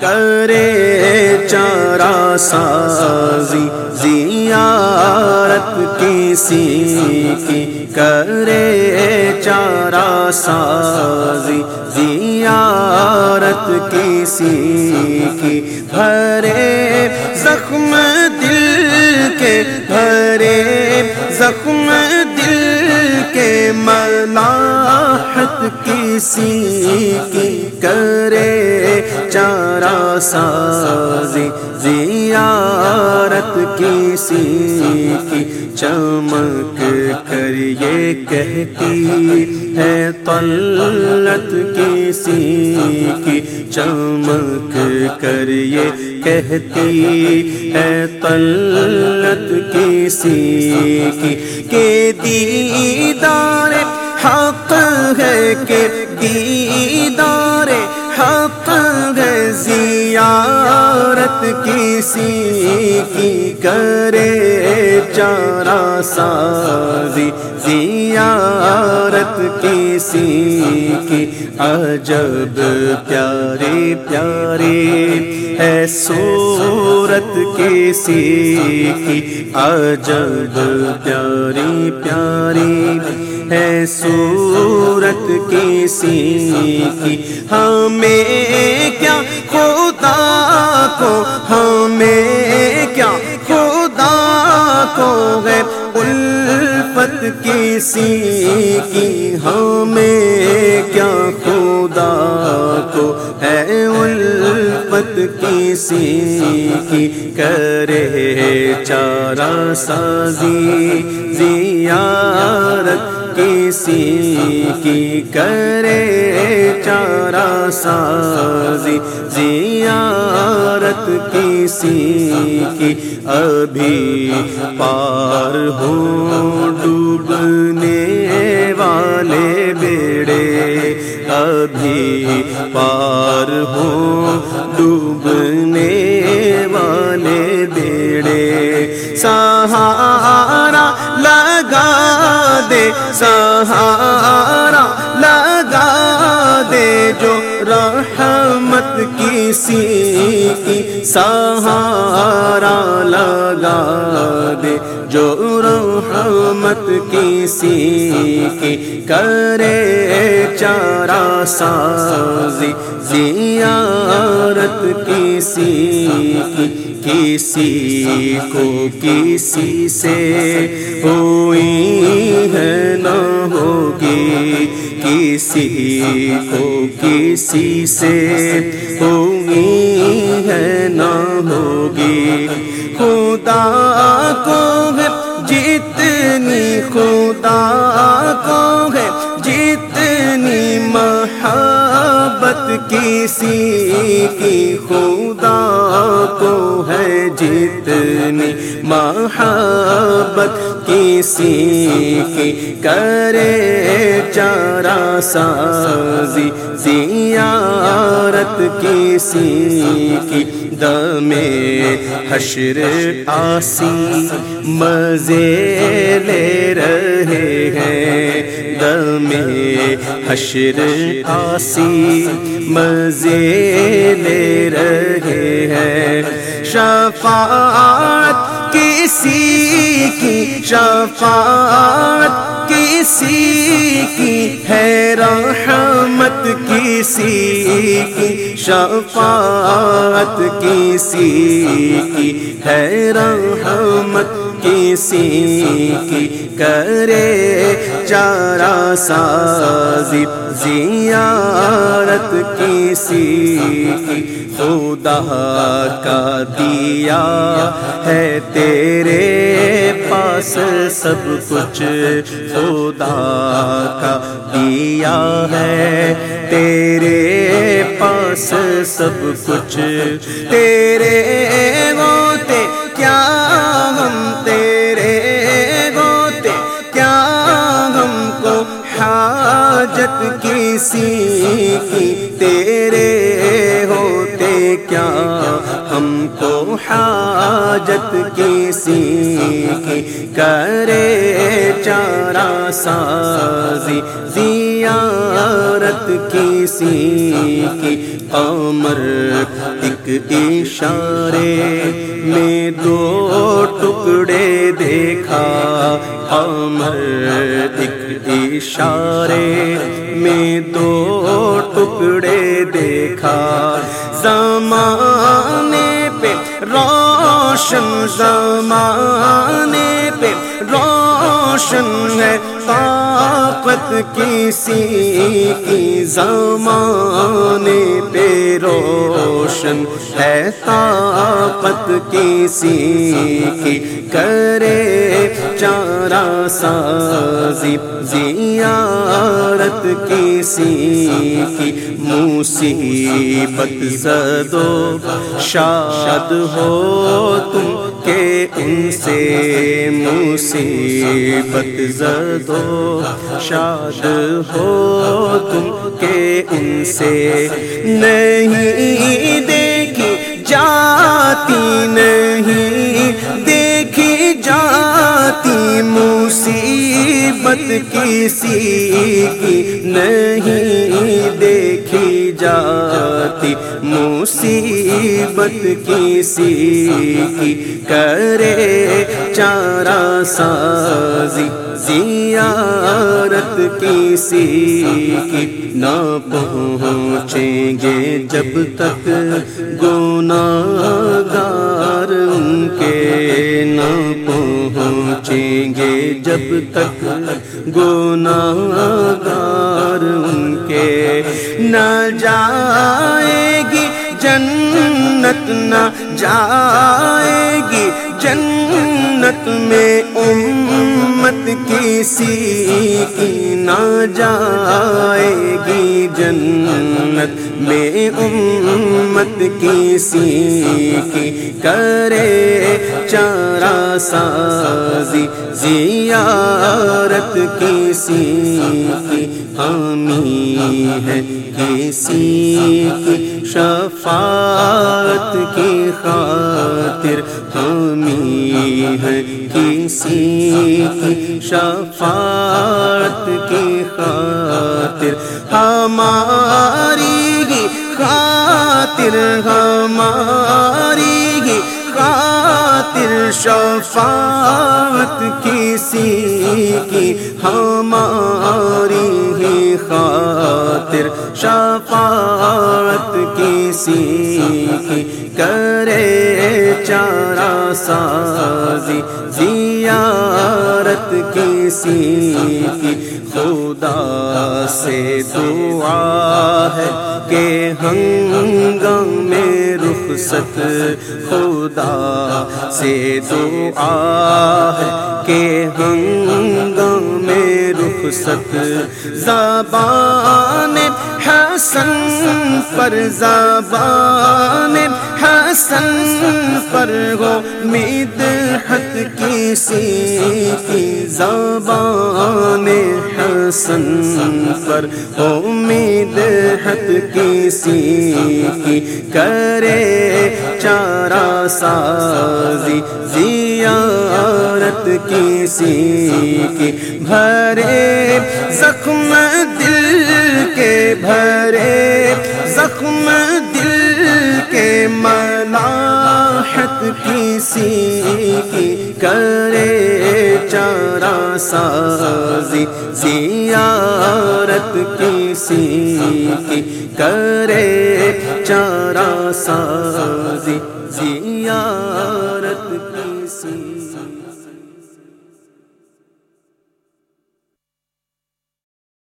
کرے چارا سازی زیارت کسی کی کرے چارا سازی زیارت کسی کی بھرے زخم دل کے بھرے زخم کسی کی کرے چارا سازی زیارت کسی کی چمک کر یہ کہتی ہے طلت کسی کی چمک کر یہ کہتی ہے طلت کسی کی کہ دیدار حق ہے کہ دیدار حق زیارت کسی کی کرے چارا سازی زیارت کسی کی عجب پیارے پیارے ہے صورت کسی کی عجب پیاری پیاری ہے صورت کسی کی ہمیں کیا خدا کو، ہمیں کیا خدا کو؟ ہے الفت کسی کی ہمیں کیا خدا کو؟ ہے الفت کسی کی کرے چارا سازی، زیارت کسی کی کرے چارا سازی، زیارت کسی کی ابھی پار ہو ڈوبنے والے بیڑے، ابھی پار سہارا لگا دے جو رحمت کسی کی سہارا لگا دے، جو رحمت کسی کی کرے چارا سازی، زیارت کسی کی، کسی کو کسی سے ہوئی ہے نہ ہوگی، کسی کو کسی سے ہوئی ہے نہ ہوگی۔ خدا کو ہے جتنی محبت کسی کی کو ہے جتنی محبت کسی کی کرے چارا سازی، زیارت کسی کی دم حشر آسی مزے لے رہے ہیں۔ میں حشر آسی مزے لے رہے ہیں۔ شفاعت کسی کی، شفاعت کسی کی ہے، رحمت کسی کی۔ شفاعت کسی کی، ہے رحمت کسی کی۔ کرے چارا سازی، زیارت کسی کی۔ خدا کا دیا ہے تیرے پاس سب کچھ خدا کا دیا ہے۔ تیرے پاس سب کچھ، تیرے ہوتے کیا ہم، تیرے ہوتے کیا ہم کو حاجت کسی کی حاجت کسی کی کرے چارا سازی، زیارت کسی کی قمر، ایک اشارے میں دو ٹکڑے دیکھا، قمر، ایک اشارے میں دو ٹکڑے دیکھا زمانے پہ روشن زمانے پہ روشن ہے طاقت کسی کی زمانے پہ روشن ہے، طاقت کسی کی کرے چارہ سازی، زیارت کسی کی مصیبت زدو شاد ہو تم کہ ان سے مصیبت زدو شاد ہو تم کہ ان سے نہیں دیکھی جاتی نہیں، دیکھی جاتی مصیبت کسی کی نہیں۔ جاتی۔ مصیبت کسی کی کرے چارہ سازی۔ زیارت کسی کی نہ پہنچیں گے جب تک گناہگار ان کے نہ پہنچیں گے جب تک گناہگار ان کے نہ جنت نہ جائے گی۔ کسی کی نہ جائے گی جنت میں امت کسی کی کرے چارہ سازی، زیارت کسی کی حامی ہے، کسی کی شفاعت کی خاطر حامی ہے کسی کی شفاعت کی خاطر۔ ہماری ہی خاطر، ہماری ہی خاطر۔ شفاعت کسی کی، ہماری ہی خاطر۔ شفاعت کسی کی کرے چارہ سازی؟ زیارت کسی کی خدا سے دعا ہے کہ ہنگام میں رخصت خدا سے دعا ہے کہ ہنگام میں رخصت زبان حسن پر زبان حسن پر ہو مدحت کسی کی زبان، حسن پر ہو مدحت کسی کی کرے چارہ سازی، زیارت کسی کی بھرے زخم دل بھرے زخم دل کے ملاحت کسی کی کرے چارہ سازی، زیارت کسی کی کرے چارہ سازی، زیارت